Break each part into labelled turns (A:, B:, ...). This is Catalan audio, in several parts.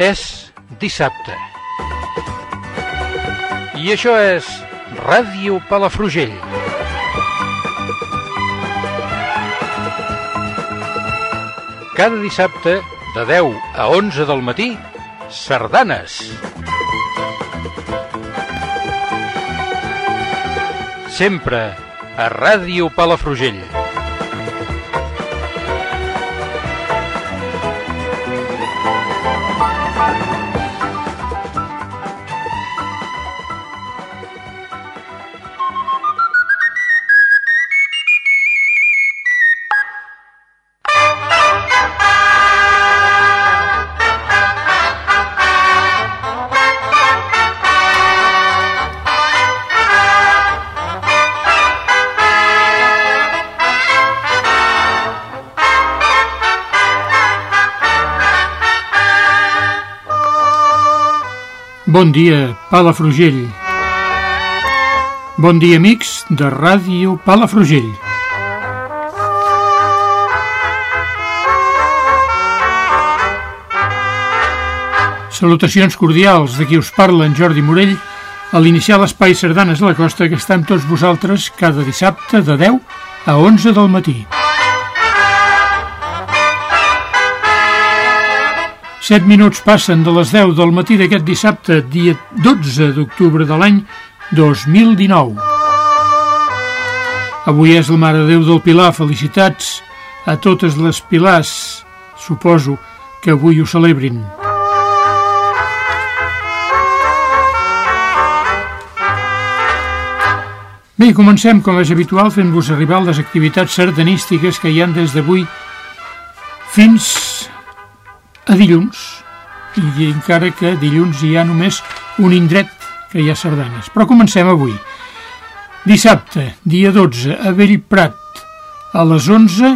A: És dissabte. I això és Ràdio Palafrugell. Cada dissabte, de 10 a 11 del matí, sardanes. Sempre a Ràdio Palafrugell. Bon dia, Palafrugell. Bon dia, amics de Ràdio Palafrugell. Salutacions cordials de qui us parla en Jordi Morell a l'iniciar l'espai Sardanes a la Costa que està amb tots vosaltres cada dissabte de 10 a 11 del matí. 7 minuts passen de les 10 del matí d'aquest dissabte, dia 12 d'octubre de l'any 2019. Avui és la Mare Déu del Pilar. Felicitats a totes les Pilars. Suposo que avui ho celebrin. Bé, comencem, com és habitual, fent-vos arribar les activitats sardanístiques que hi han des d'avui fins a dilluns, i encara que dilluns hi ha només un indret que hi ha sardanes. Però comencem avui. Dissabte, dia 12, a Bellprat, a les 11,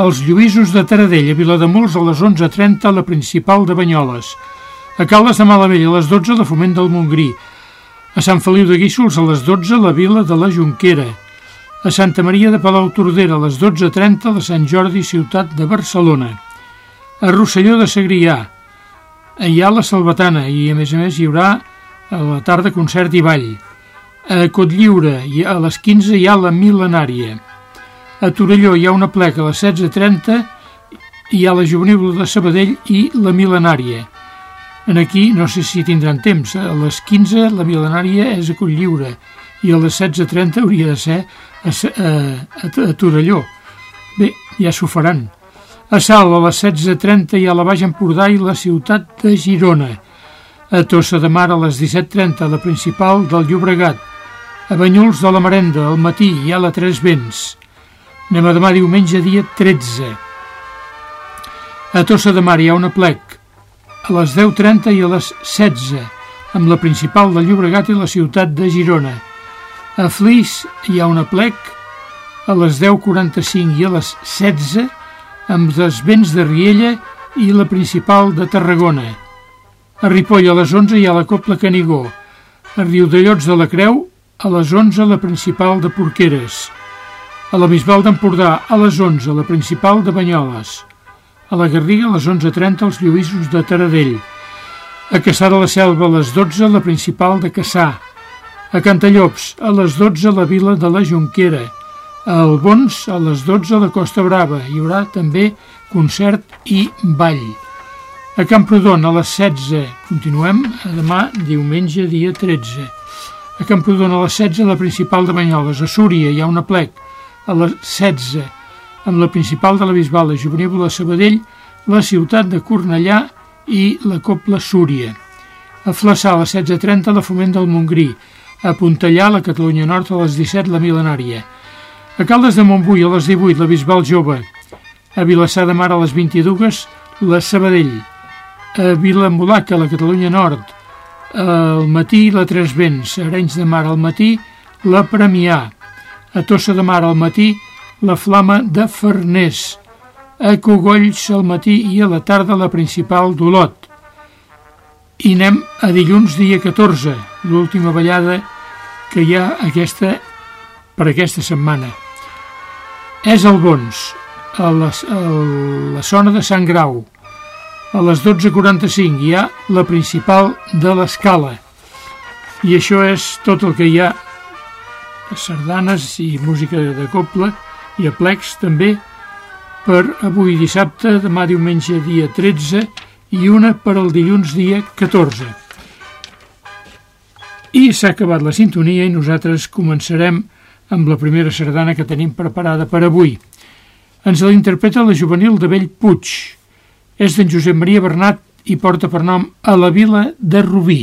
A: als Lluïsos de Taradell, a Vilademuls, a les 11.30, a la principal de Banyoles, a Caldes de Malavella, a les 12, la Foment del Montgrí, a Sant Feliu de Guíxols, a les 12, la Vila de la Junquera, a Santa Maria de Palau Tordera, a les 12.30, la Sant Jordi, ciutat de Barcelona, a Rosselló de Segrià. Hi ha la Salvatana i, a més a més, hi haurà a la tarda concert i ball. A Cotlliure, a les 15, hi ha la Milenària. A Torelló hi ha una pleca a les 16.30, hi ha la Juvenil de Sabadell i la Milenària. En aquí no sé si tindran temps. A les 15 la Milenària és a Cotlliure i a les 16.30 hauria de ser a, a, a, a Torelló. Bé, ja s'ho faran. A Sal, a les 16.30 hi ha la Baix Empordà i la ciutat de Girona. A Tossa de Mar, a les 17.30, la principal del Llobregat. A Banyuls de la Marenda, al matí, hi ha la Tres Vents. Anem a demà diumenge, dia 13. A Tossa de Mar hi ha una plec. A les 10.30 i a les 16, amb la principal del Llobregat i la ciutat de Girona. A Flix hi ha una plec. A les 10.45 i a les 16, amb les vents de Riella i la principal de Tarragona. A Ripoll a les 11 hi ha la Copla Canigó. A Riudellots de la Creu a les 11 la principal de Porqueres. A la Bisbal d'Empordà a les 11 la principal de Banyoles. A la Garriga a les 11.30 els Lluïsos de Taradell. A Caçà de la Selva a les 12 la principal de Caçà. A Cantallops a les 12 la vila de la Jonquera. A Albons, a les 12 a la Costa Brava, hi haurà també concert i ball. A Camprodon, a les 16, continuem a demà, diumenge, dia 13. A Camprodon, a les 16, la principal de Banyoles. A Súria hi ha una plec, a les 16, amb la principal de la Bisbal, Juvenil de Sabadell, la ciutat de Cornellà i la Copla Súria. A Flaçà, a les 16.30, la Foment del Montgrí. A Puntellà, la Catalunya Nord, a les 17, la Milenària. A Caldes de Montbui a les 18, la Bisbal Jove. A Vilassar de Mar a les 22, la Sabadell. A Vilamolaca, la Catalunya Nord. Al matí, la Tres Vents. A Arenys de Mar al matí, la Premià. A Tossa de Mar al matí, la Flama de Farners. A Cogolls al matí i a la tarda la principal d'Olot. I anem a dilluns dia 14, l'última ballada que hi ha aquesta per aquesta setmana. És el Bons, a la, a la zona de Sant Grau. A les 12.45 hi ha la principal de l'escala. I això és tot el que hi ha sardanes i música de coble i aplecs també per avui dissabte, demà diumenge dia 13 i una per al dilluns dia 14. I s'ha acabat la sintonia i nosaltres començarem amb la primera sardana que tenim preparada per avui. Ens la interpreta la juvenil de Bell Puig. És d'en Josep Maria Bernat i porta per nom a la vila de Rubí.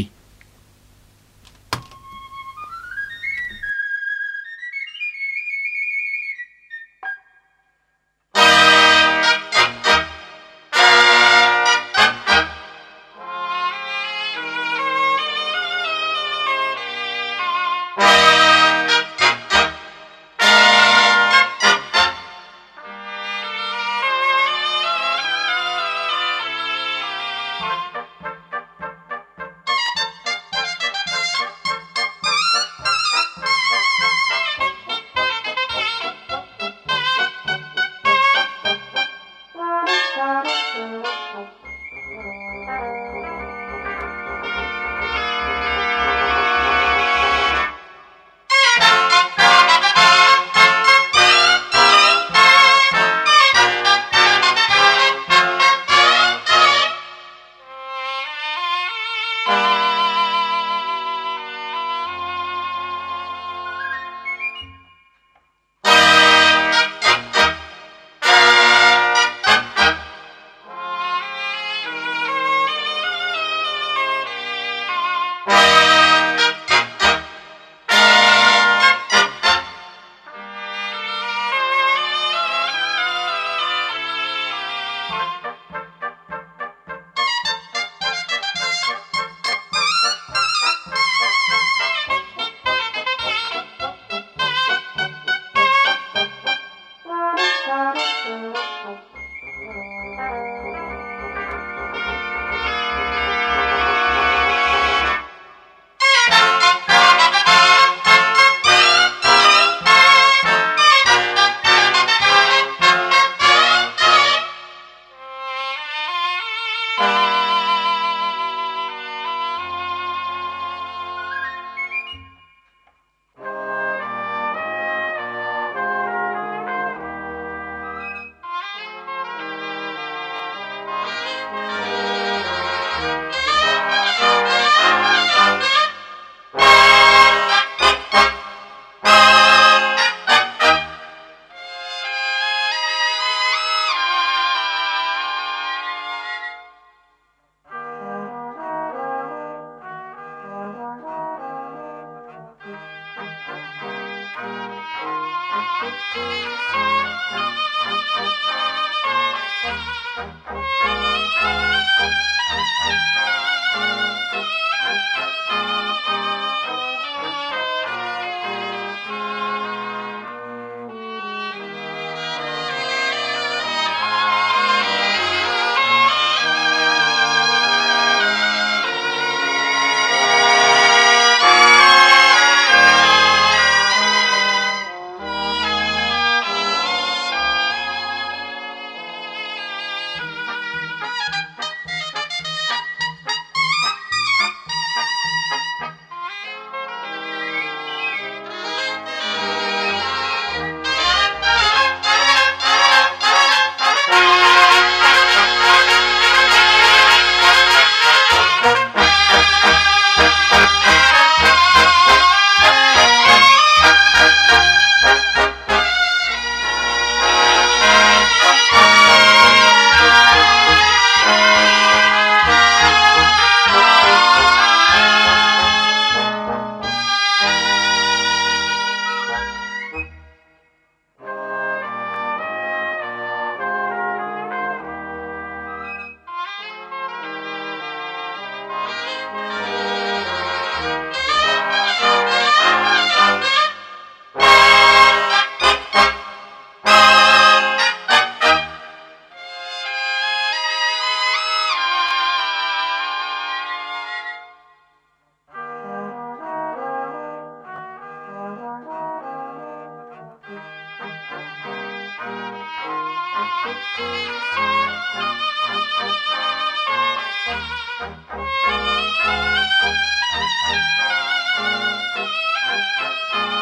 A: Música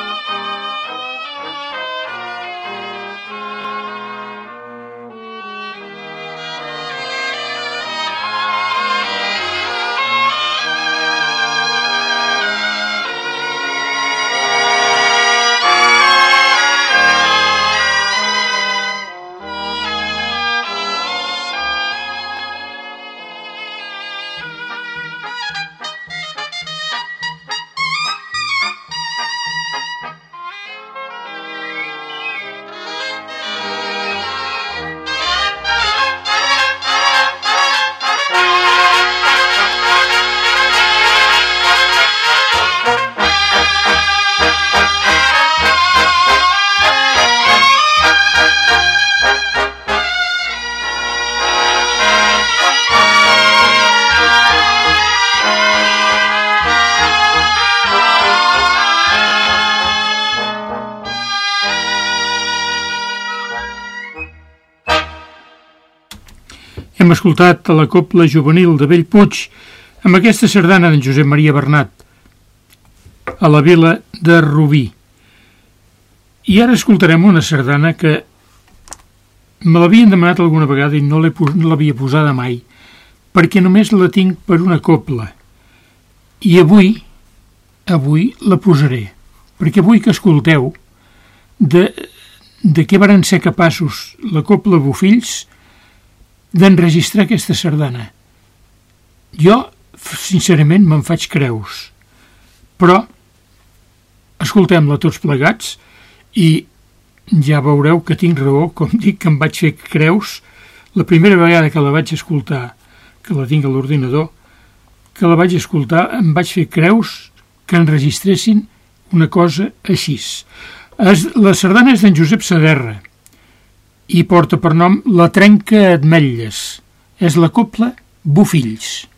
A: Hem escoltat a la Copla Juvenil de Bellpuig amb aquesta sardana d'en Josep Maria Bernat a la vila de Rubí. I ara escoltarem una sardana que me l'havien demanat alguna vegada i no l'havia posada mai, perquè només la tinc per una copla. I avui, avui la posaré, perquè vull que escolteu de, de què varen ser capaços la copla Bufills d'enregistrar aquesta sardana. Jo, sincerament, me'n faig creus. Però, escoltem-la tots plegats i ja veureu que tinc raó, com dic que em vaig fer creus la primera vegada que la vaig escoltar, que la tinc a l'ordinador, que la vaig escoltar, em vaig fer creus que enregistressin una cosa així. La sardana és d'en Josep Saderra, i porta per nom La trenca Admetlles. És la copla Bufills.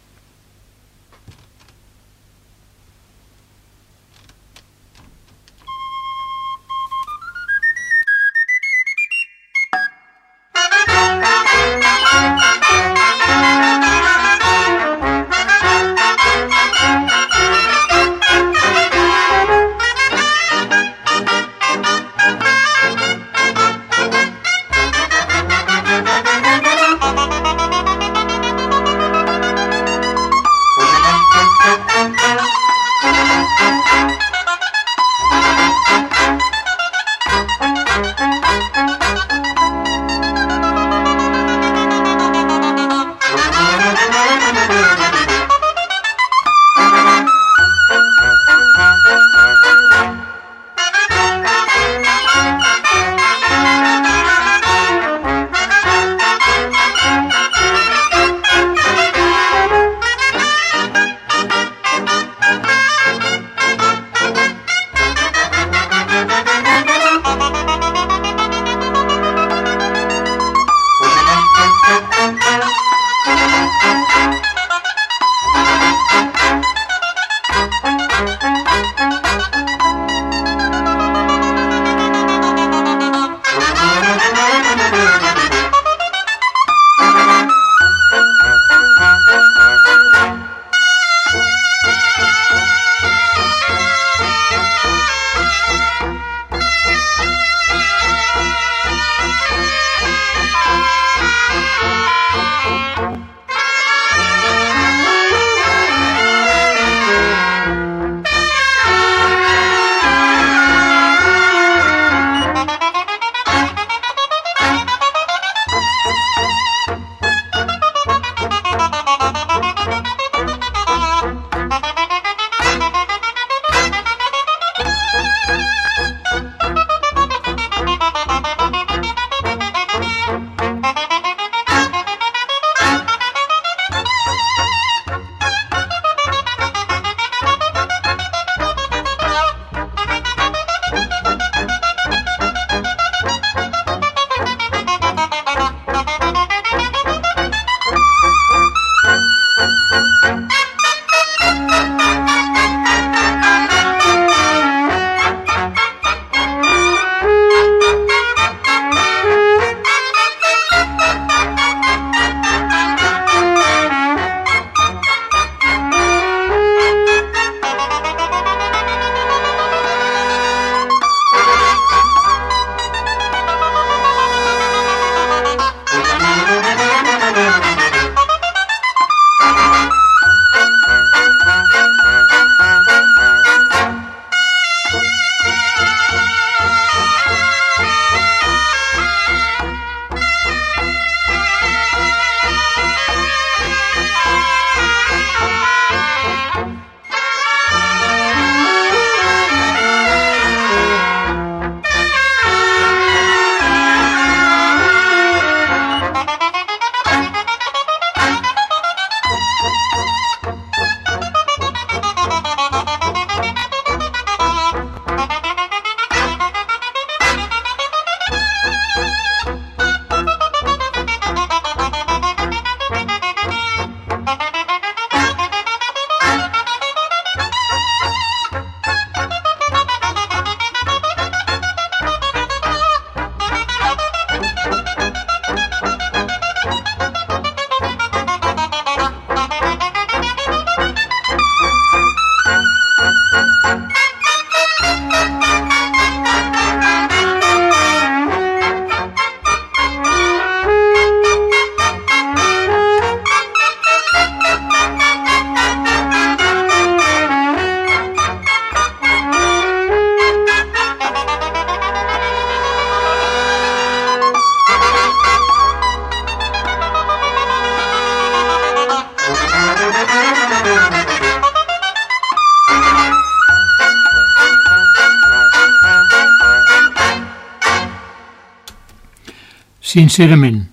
A: Sincerament,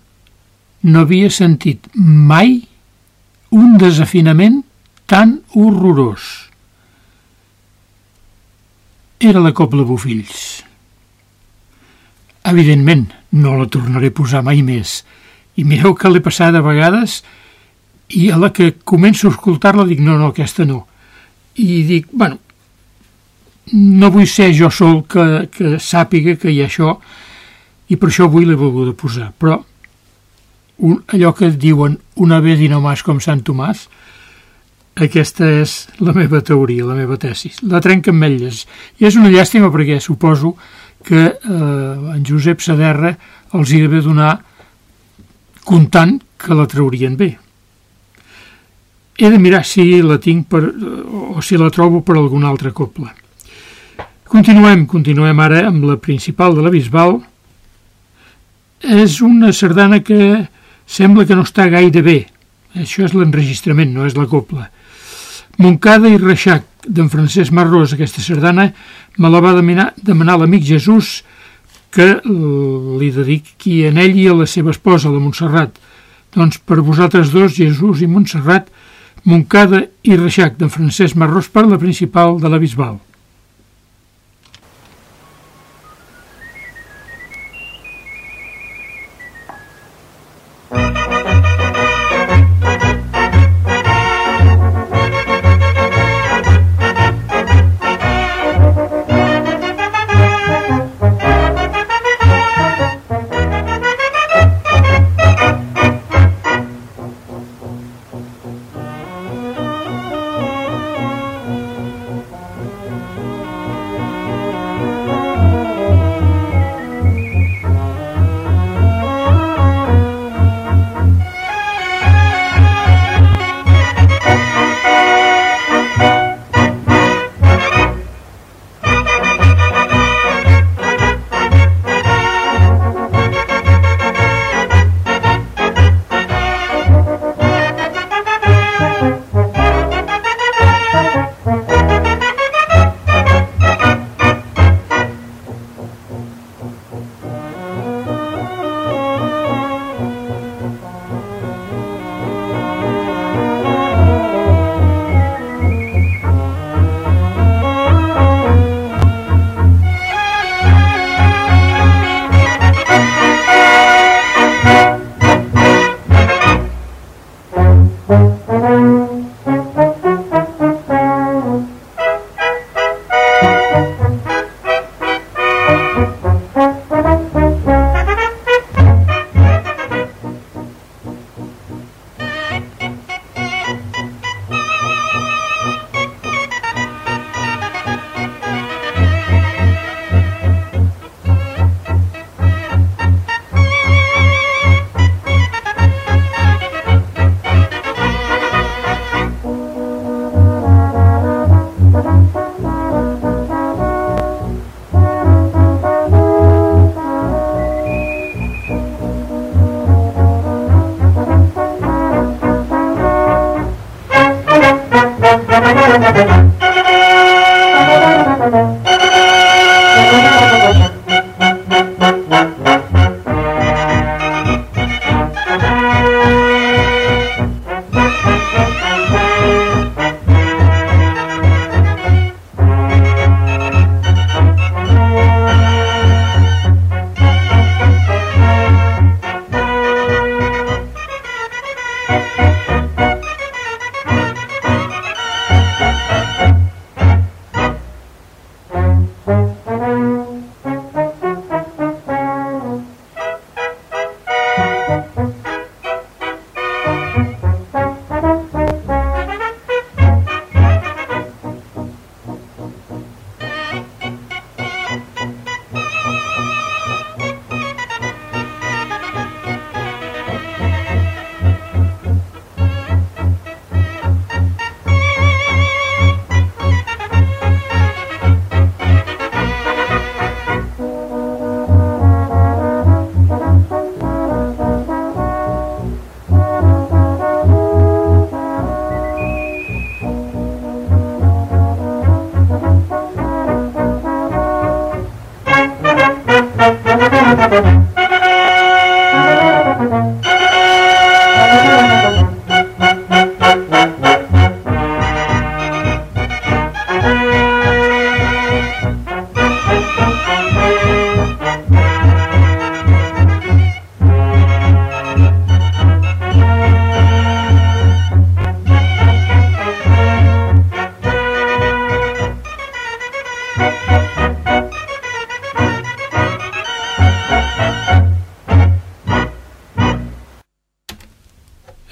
A: no havia sentit mai un desafinament tan horrorós. Era la Copla Bufills. Evidentment, no la tornaré a posar mai més. I mireu que l'he passat a vegades i a la que començo a escoltar-la dic, no, no, aquesta no. I dic, bueno, no vull ser jo sol que, que sàpiga que hi ha això i per això avui l'he volgut posar. Però un, allò que diuen una vez i no más com Sant Tomàs, aquesta és la meva teoria, la meva tesis. La trenca amb elles. I és una llàstima perquè suposo que eh, en Josep Saderra els hi deve donar comptant que la traurien bé. He de mirar si la tinc per, o si la trobo per alguna altra copla. Continuem, continuem ara amb la principal de la Bisbal. És una sardana que sembla que no està gaire bé. Això és l'enregistrament, no és la copla. Moncada i Reixac, d'en Francesc Marrós, aquesta sardana, me la va demanar, demanar l'amic Jesús que li dediqui a ell i a la seva esposa, la Montserrat. Doncs per vosaltres dos, Jesús i Montserrat, Moncada i Reixac, d'en Francesc Marrós, per la principal de la Bisbal.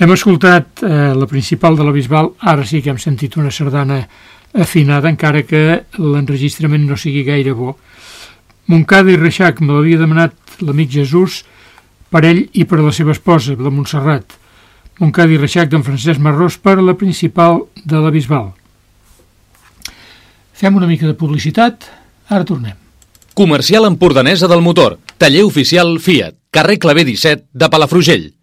A: Hem escoltat eh, la principal de la Bisbal, ara sí que hem sentit una sardana afinada, encara que l'enregistrament no sigui gaire bo. Moncada i Reixac me l'havia demanat l'amic Jesús per ell i per la seva esposa, la Montserrat. Moncada i Reixac d'en Francesc Marrós per la principal de la Bisbal. Fem una mica de publicitat, ara tornem.
B: Comercial Empordanesa del Motor, taller oficial Fiat, carrer Clavé 17 de Palafrugell.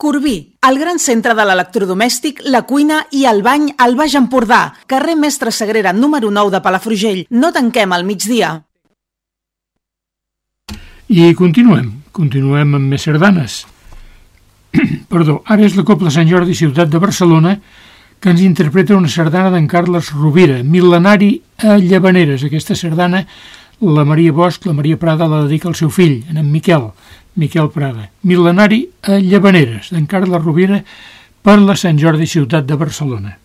C: Corbí, el gran centre de l'electrodomèstic, la cuina i el bany al Baix Empordà. Carrer Mestre Sagrera, número 9 de Palafrugell. No tanquem al migdia.
A: I continuem, continuem amb més sardanes. Perdó, ara és la Copla Sant Jordi Ciutat de Barcelona que ens interpreta una sardana d'en Carles Rovira, mil·lenari a Llavaneres. Aquesta sardana la Maria Bosch, la Maria Prada la dedica al seu fill, en Miquel, Miquel Prada. Mil·lenari a Llavaneres, d'en Carles Rovira, per la Sant Jordi Ciutat de Barcelona.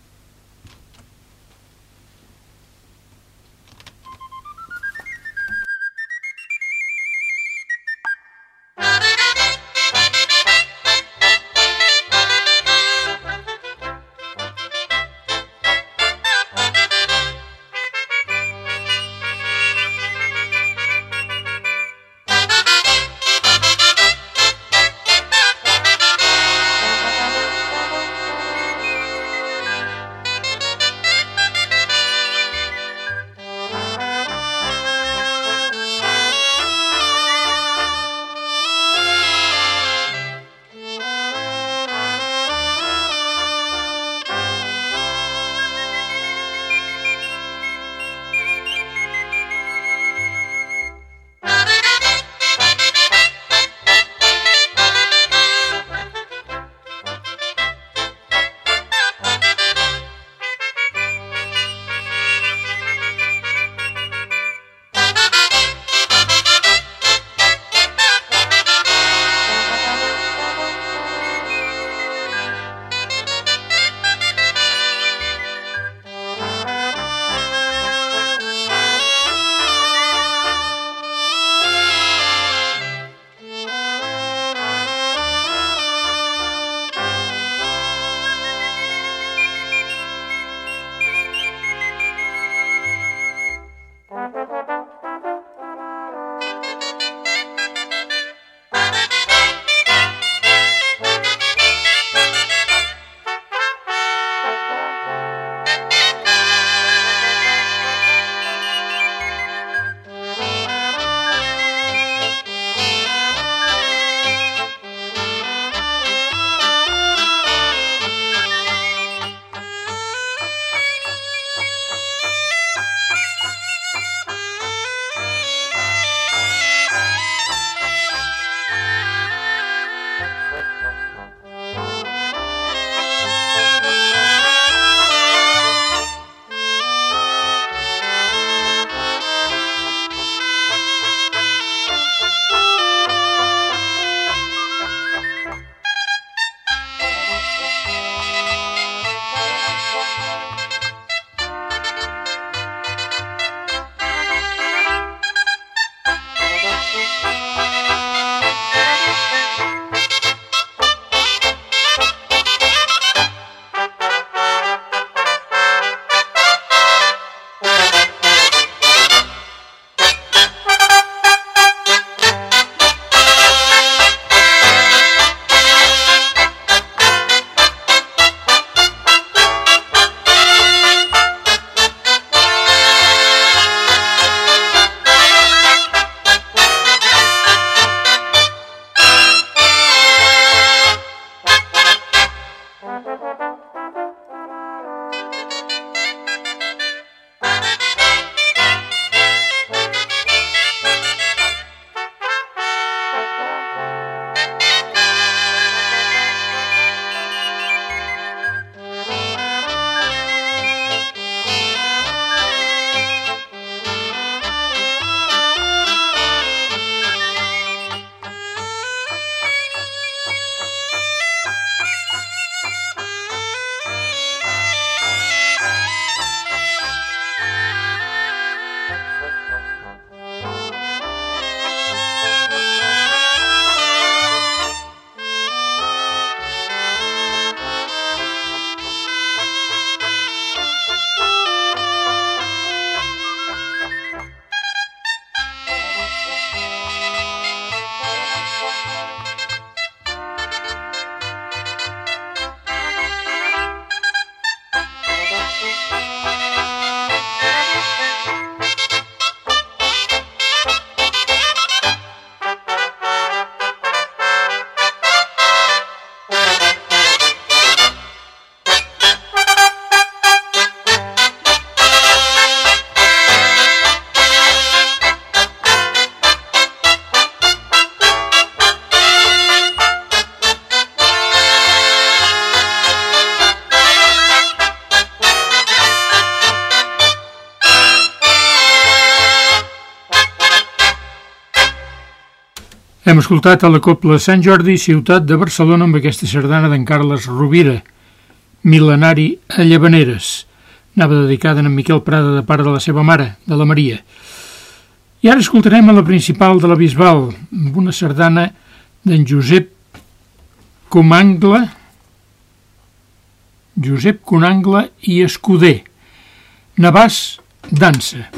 A: Escoltat a la Copla Sant Jordi, ciutat de Barcelona, amb aquesta sardana d'en Carles Rovira, mil·lenari a Llavaneres. Anava dedicada a en Miquel Prada de part de la seva mare, de la Maria. I ara escoltarem a la principal de la Bisbal, amb una sardana d'en Josep Comangla, Josep Conangla i Escuder. Navàs dansa.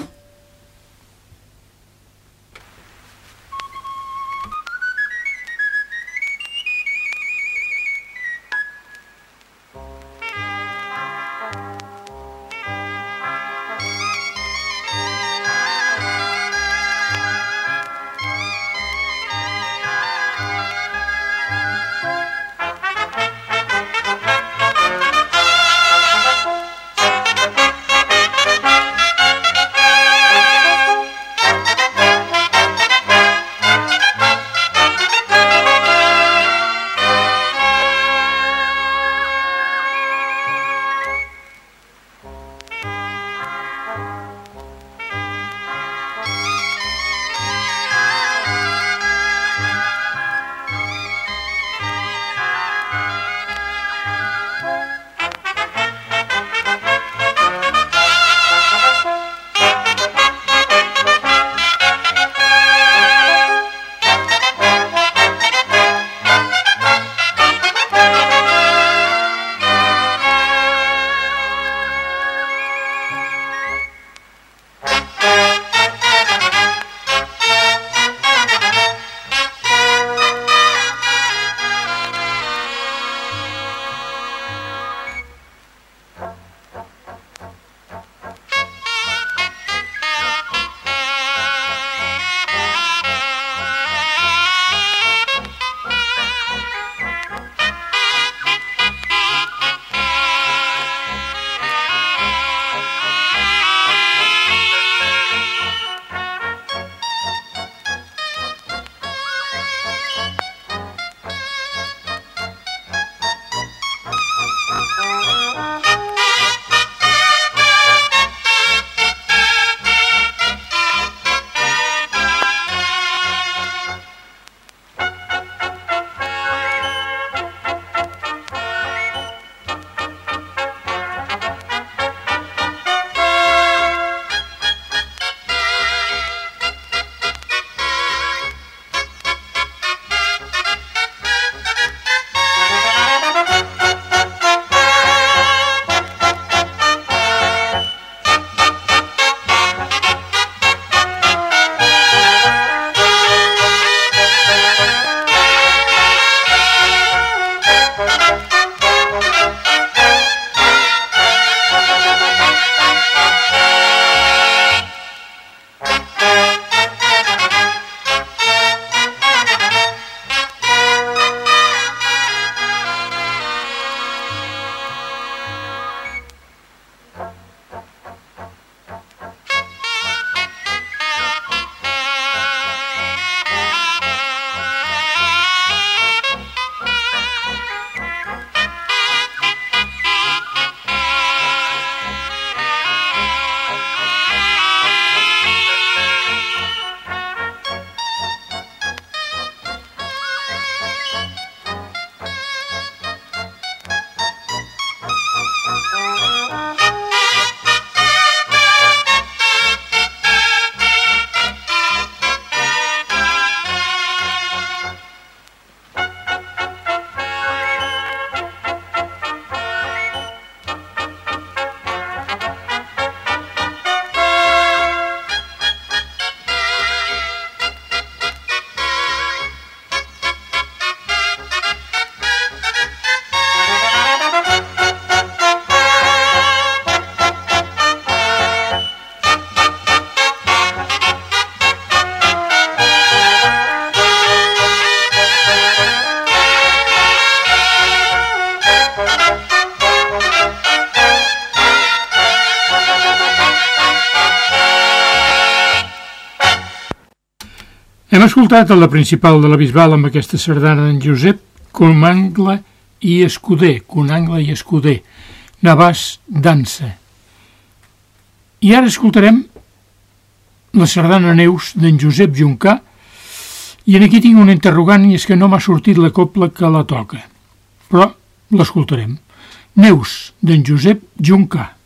A: Escoltat a la principal de la Bisbal amb aquesta sardana d'en Josep Conangla i Escuder, Conangla i Escuder, Navàs dansa. I ara escoltarem la sardana Neus d'en Josep Juncà I en aquí tinc un interrogant i és que no m'ha sortit la copla que la toca. Però l'escoltarem. Neus, d'en Josep Juncà.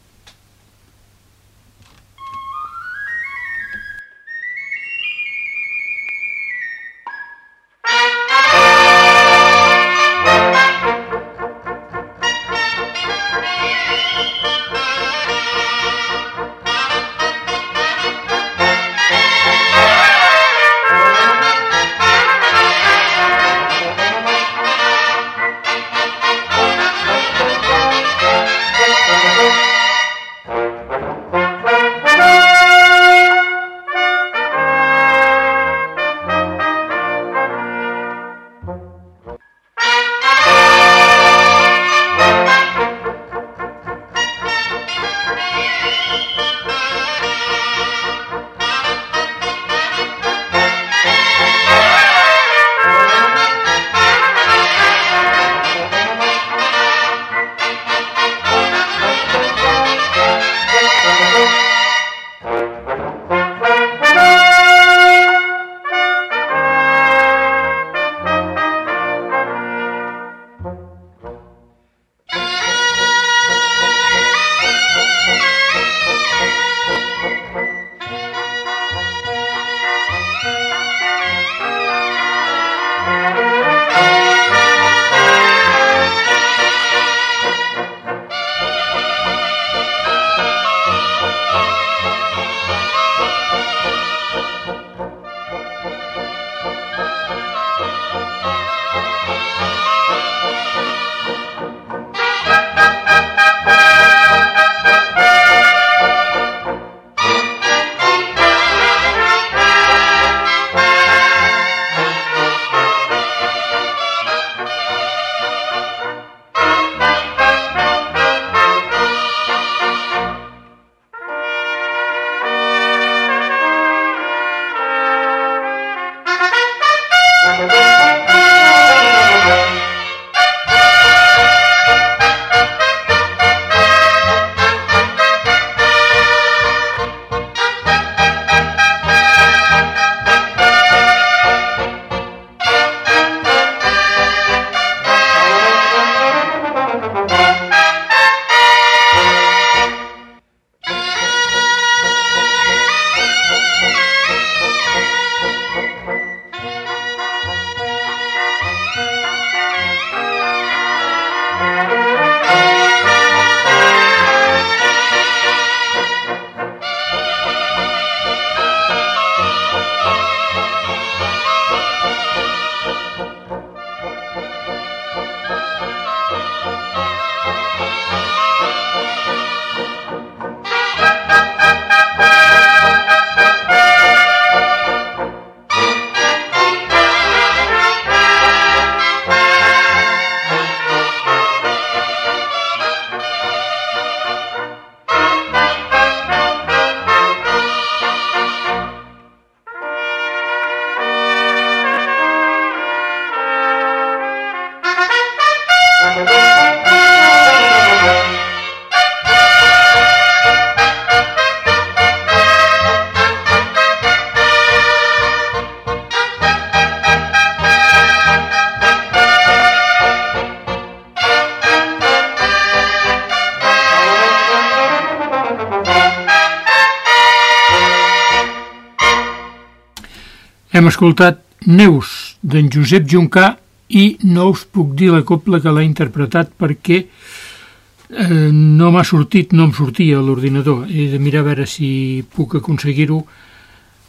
A: Hem escoltat Neus, d'en Josep Juncà, i no us puc dir la copla que l'ha interpretat perquè eh, no m'ha sortit, no em sortia a l'ordinador. He de mirar a veure si puc aconseguir-ho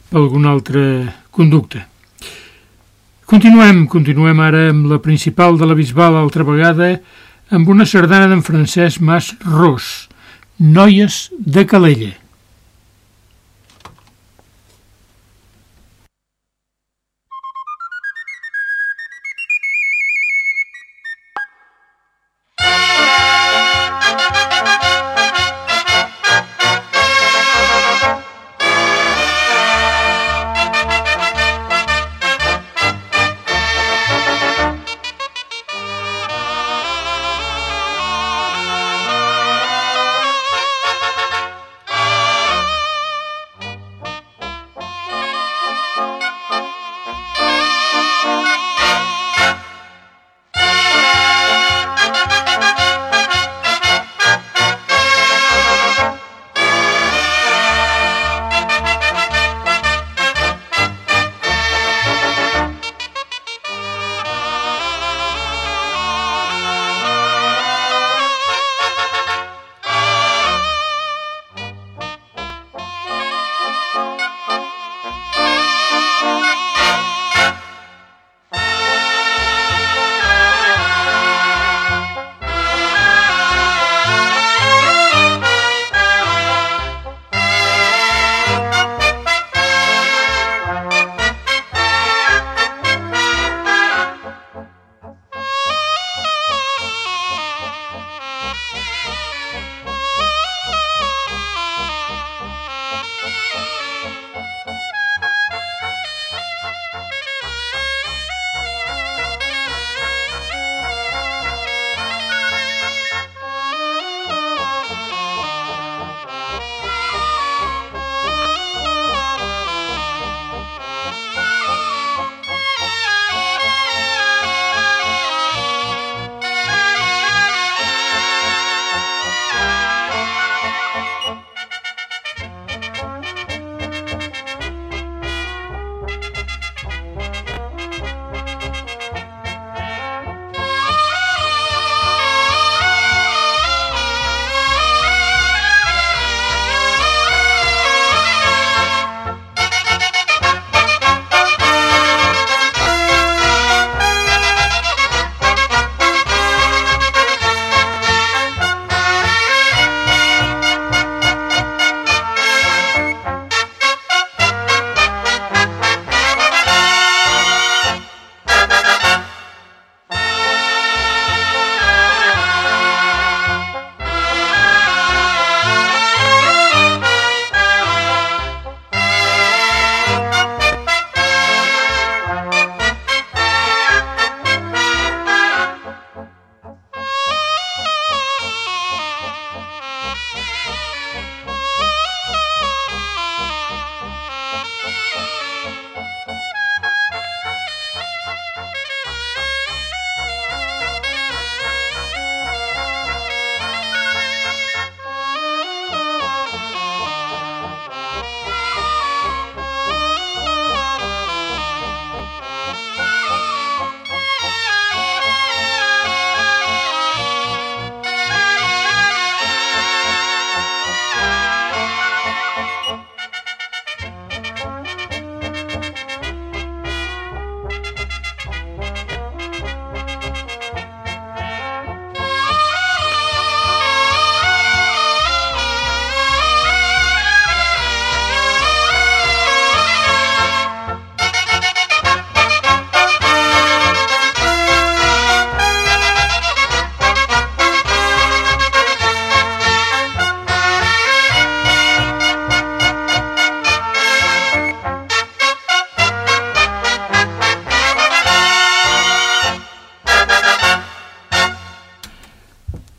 A: per algun altre conducte. Continuem, continuem ara amb la principal de la Bisbal, altra vegada, amb una sardana d'en Francesc Mas Ros, Noies de Calella.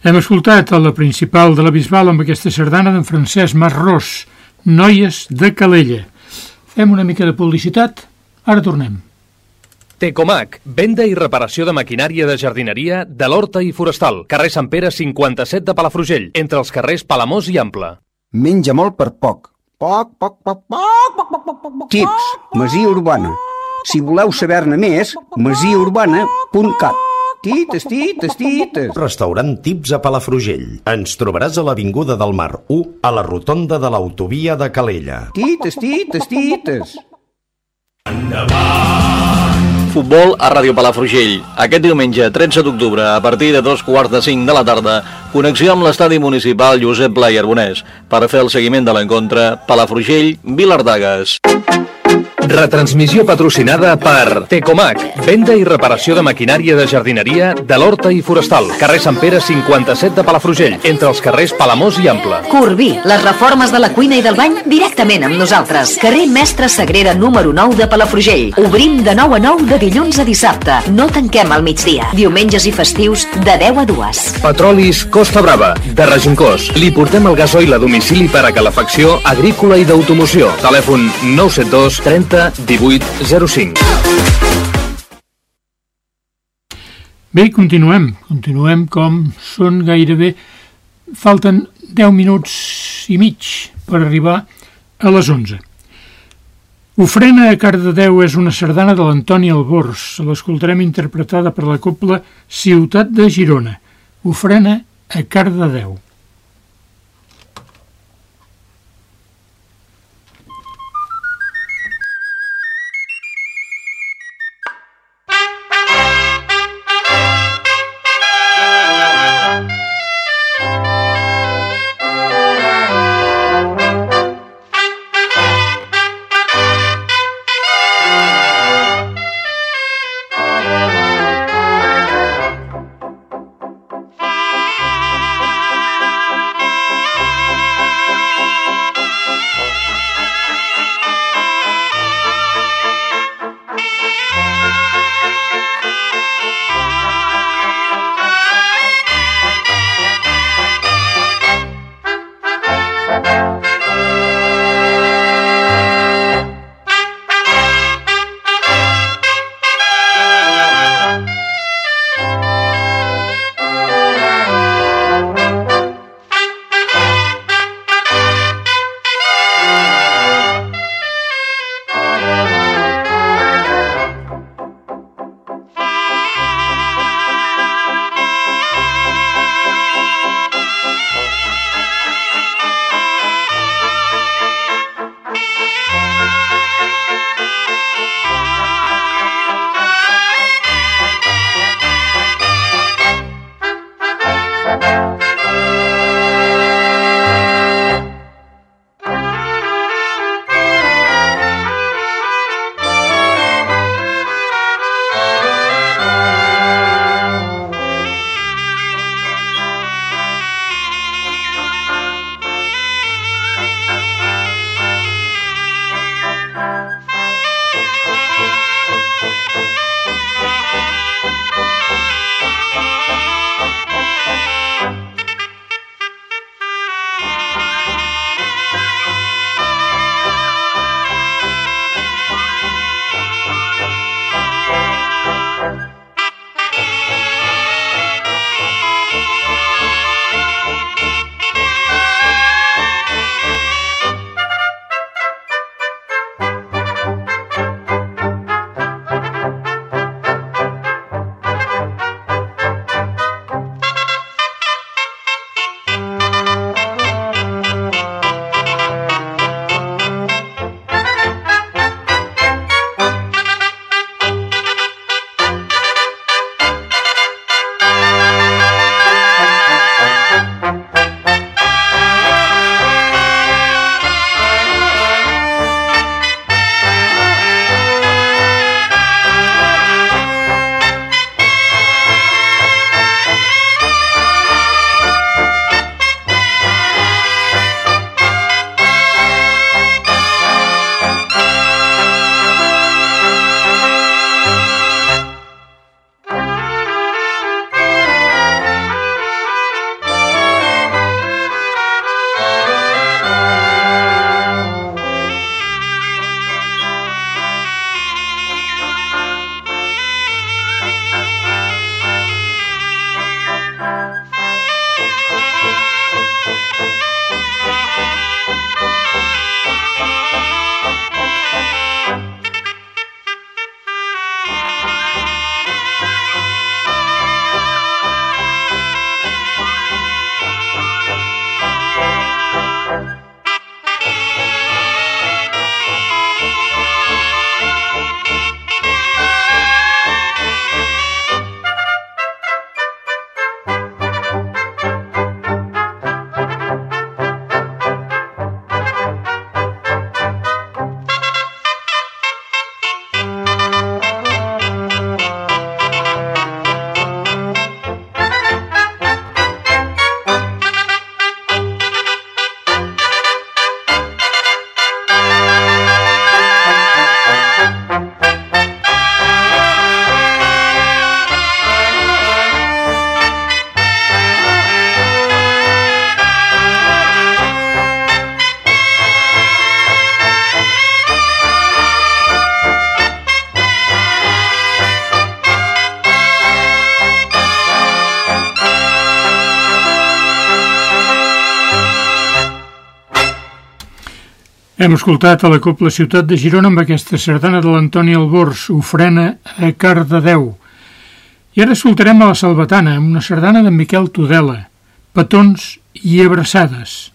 A: Hem escoltat a la principal de la Bisbal amb aquesta sardana d'en Francesc Marrós, Noies de Calella. Fem una mica de publicitat, ara tornem.
B: Tecomac, venda i reparació de maquinària de jardineria de l'Horta i Forestal, carrer Sant Pere 57 de Palafrugell, entre els carrers Palamós i Ample.
D: Menja molt per poc. Poc, poc, poc, poc, poc, poc, poc, poc. Tips, Masia Urbana. Si voleu saber-ne més, masiaurbana.cat. Tites, tites, tites.
E: Restaurant Tips a Palafrugell. Ens trobaràs a l'Avinguda del Mar 1, a la rotonda de l'autovia de Calella.
D: Tites, tites, tites.
F: Futbol a Ràdio Palafrugell. Aquest diumenge, 13 d'octubre, a partir de dos quarts de cinc de la tarda, connexió amb l'estadi municipal Josep Pla i Arbonès per fer el seguiment de l'encontre Palafrugell-Vilardagues.
B: Retransmissió patrocinada per Tecomac, venda i reparació de maquinària de jardineria de l'Horta i Forestal, carrer Sant Pere 57 de Palafrugell, entre els carrers Palamós i Ample.
G: Corbí, les reformes de la cuina i del bany directament amb nosaltres. Carrer Mestre Sagrera número 9 de Palafrugell. Obrim de 9 a 9 de dilluns a dissabte. No tanquem al migdia. Diumenges i festius de 10 a 2.
B: Petrolis Costa Brava, de Regincós. Li portem el gasoil a domicili per a calefacció agrícola i d'automoció. Telèfon 972 30 18 05.
A: Bé, continuem. Continuem com són gairebé... Falten 10 minuts i mig per arribar a les 11. Ofrena a Cardedeu és una sardana de l'Antoni Albors. L'escoltarem interpretada per la copla Ciutat de Girona. Ofrena a Cardedeu. Hem escoltat a la Copla Ciutat de Girona amb aquesta sardana de l'Antoni Albors, ofrena a Cardedeu. I ara escoltarem a la Salvatana amb una sardana de Miquel Tudela, petons i abraçades.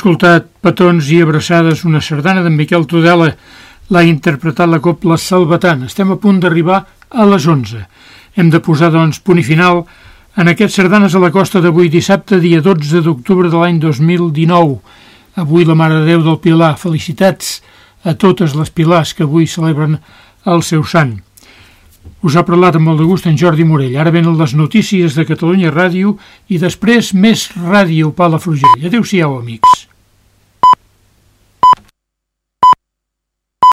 A: Escoltat petons i abraçades una sardana d'en Miquel Tudela, l'ha interpretat la Copla Salvatana. Estem a punt d'arribar a les 11. Hem de posar, doncs, punt i final en aquests sardanes a la costa d'avui dissabte, dia 12 d'octubre de l'any 2019. Avui la Mare de Déu del Pilar. Felicitats a totes les pilars que avui celebren el seu sant. Us ha parlat amb molt de gust en Jordi Morell. Ara venen les notícies de Catalunya Ràdio i després més ràdio Palafrugell. Adéu-siau, amics.